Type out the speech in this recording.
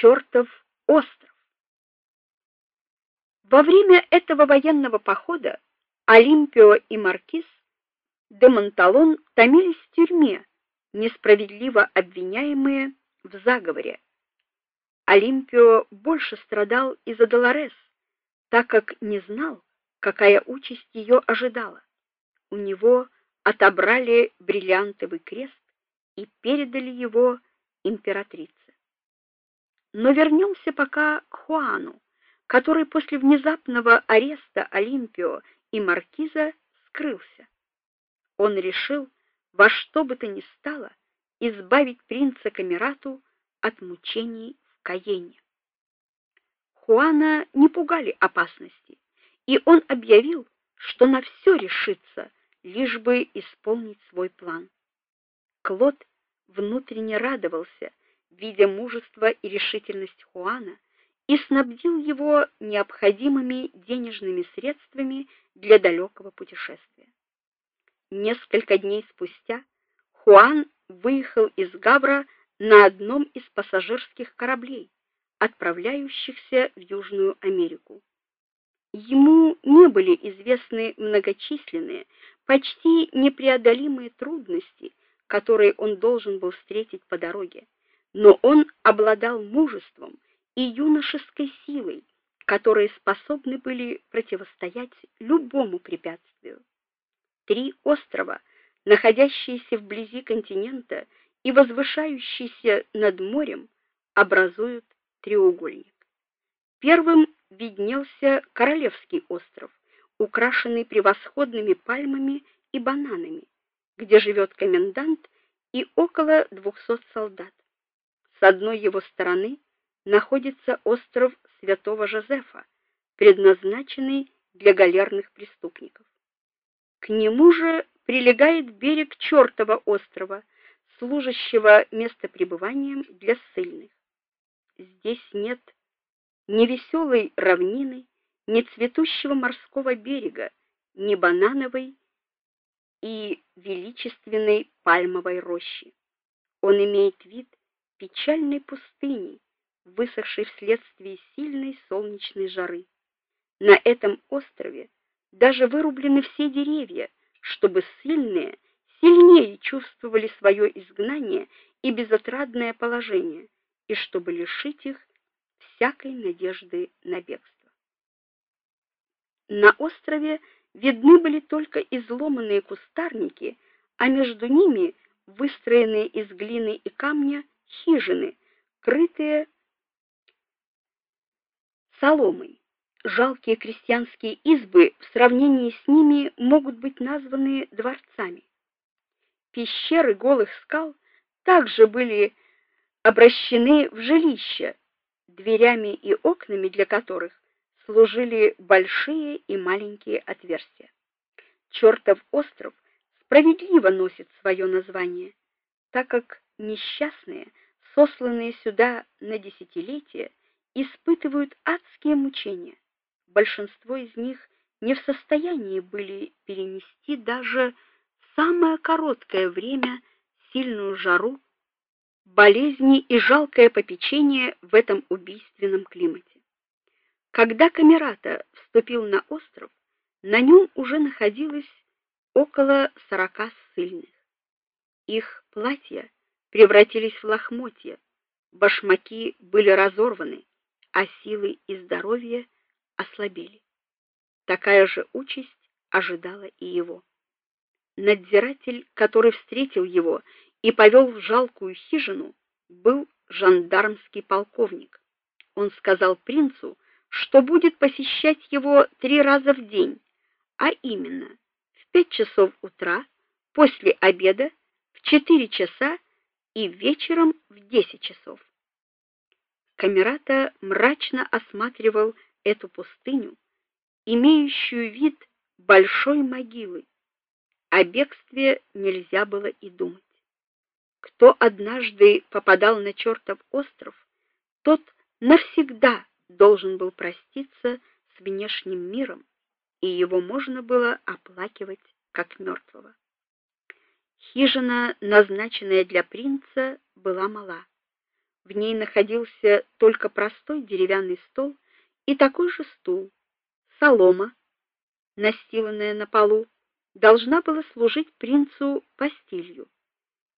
чертов остров. Во время этого военного похода Олимпио и маркиз де Монталон томились в тюрьме, несправедливо обвиняемые в заговоре. Олимпио больше страдал из-за Долорес, так как не знал, какая участь ее ожидала. У него отобрали бриллиантовый крест и передали его императрице. Но вернемся пока к Хуану, который после внезапного ареста Олимпио и маркиза скрылся. Он решил во что бы то ни стало избавить принца Камерату от мучений в Каене. Хуана не пугали опасности, и он объявил, что на все решится, лишь бы исполнить свой план. Клод внутренне радовался, видя мужество и решительность Хуана, и снабдил его необходимыми денежными средствами для далекого путешествия. Несколько дней спустя Хуан выехал из Гавра на одном из пассажирских кораблей, отправляющихся в Южную Америку. Ему не были известны многочисленные, почти непреодолимые трудности, которые он должен был встретить по дороге, но он обладал мужеством и юношеской силой, которые способны были противостоять любому препятствию. Три острова, находящиеся вблизи континента и возвышающиеся над морем, образуют треугольник. Первым виднелся Королевский остров, украшенный превосходными пальмами и бананами, где живет комендант и около двухсот солдат. Одной его стороны находится остров Святого Жозефа, предназначенный для галерных преступников. К нему же прилегает берег чертова острова, служащего местопребыванием для ссыльных. Здесь нет ни веселой равнины, ни цветущего морского берега, ни банановой и величественной пальмовой рощи. Он имеет вид печальной пустыни, высохшей вследствие сильной солнечной жары. На этом острове даже вырублены все деревья, чтобы сильные сильнее чувствовали свое изгнание и безотрадное положение, и чтобы лишить их всякой надежды на бегство. На острове видны были только изломанные кустарники, а между ними выстроенные из глины и камня хижины, крытые соломой. Жалкие крестьянские избы в сравнении с ними могут быть названы дворцами. Пещеры голых скал также были обращены в жилища, дверями и окнами для которых служили большие и маленькие отверстия. Чертов остров справедливо носит свое название, так как несчастные, сосланные сюда на десятилетия, испытывают адские мучения большинство из них не в состоянии были перенести даже самое короткое время сильную жару, болезни и жалкое попечение в этом убийственном климате. Когда Камерата вступил на остров, на нем уже находилось около сорока ссыльных. Их платья превратились в лохмотья, башмаки были разорваны, а силы и здоровье ослабели. Такая же участь ожидала и его. Надзиратель, который встретил его и повел в жалкую хижину, был жандармский полковник. Он сказал принцу, что будет посещать его три раза в день, а именно в пять часов утра, после обеда, в четыре часа и вечером в десять часов. Камерата мрачно осматривал эту пустыню, имеющую вид большой могилы. О бегстве нельзя было и думать. Кто однажды попадал на чертов остров, тот навсегда должен был проститься с внешним миром, и его можно было оплакивать как мертвого. Хижина, назначенная для принца, была мала. В ней находился только простой деревянный стол и такой же стул. Солома, настиланная на полу, должна была служить принцу постелью.